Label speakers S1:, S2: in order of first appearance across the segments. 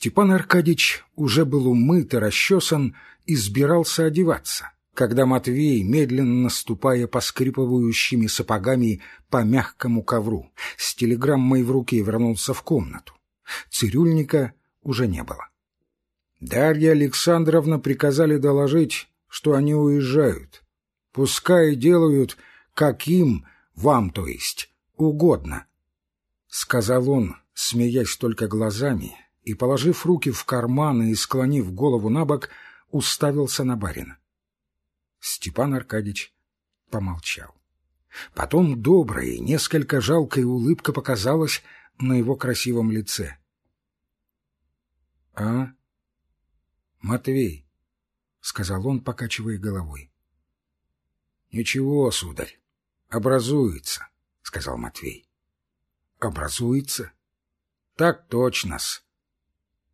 S1: Степан Аркадьич уже был умыт и расчесан и сбирался одеваться, когда Матвей, медленно наступая поскрипывающими сапогами по мягкому ковру, с телеграммой в руке вернулся в комнату. Цирюльника уже не было. Дарья Александровна приказали доложить, что они уезжают. Пускай делают, как им, вам, то есть, угодно. Сказал он, смеясь только глазами, и, положив руки в карманы и склонив голову на бок, уставился на барина. Степан Аркадьич помолчал. Потом добрая и несколько жалкая улыбка показалась на его красивом лице. — А? Матвей, — сказал он, покачивая головой. — Ничего, сударь, образуется, — сказал Матвей. — Образуется? — Так точно-с. —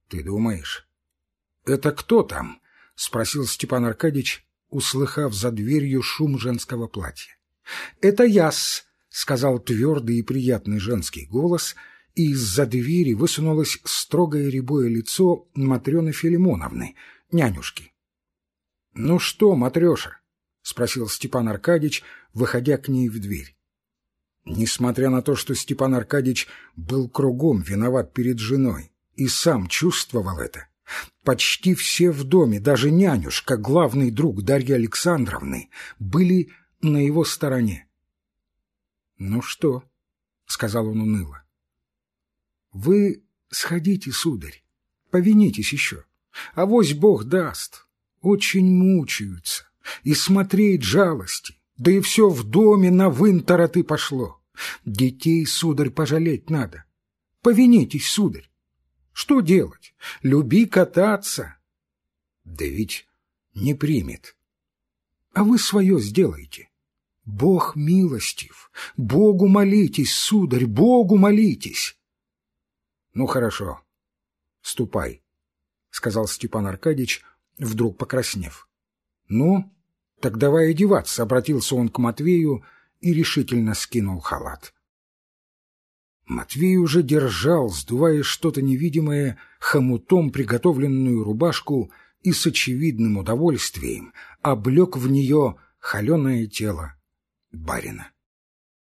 S1: Ты думаешь? — Это кто там? — спросил Степан Аркадьич, услыхав за дверью шум женского платья. — Это яс, — сказал твердый и приятный женский голос, и из-за двери высунулось строгое рябое лицо Матрены Филимоновны, нянюшки. — Ну что, Матреша? — спросил Степан Аркадьич, выходя к ней в дверь. Несмотря на то, что Степан Аркадьич был кругом виноват перед женой и сам чувствовал это, почти все в доме, даже нянюшка, главный друг Дарьи Александровны, были на его стороне. — Ну что? — сказал он уныло. — Вы сходите, сударь, повинитесь еще. А вось Бог даст. Очень мучаются. И смотреть жалости. Да и все в доме на вынтороты пошло. Детей, сударь, пожалеть надо. Повинитесь, сударь. Что делать? Люби кататься. Да ведь не примет. А вы свое сделаете. Бог милостив. Богу молитесь, сударь, Богу молитесь. Ну, хорошо. Ступай, — сказал Степан Аркадьич, вдруг покраснев. Ну, так давай одеваться, — обратился он к Матвею и решительно скинул халат. Матвей уже держал, сдувая что-то невидимое, хомутом приготовленную рубашку и с очевидным удовольствием облег в нее холеное тело барина.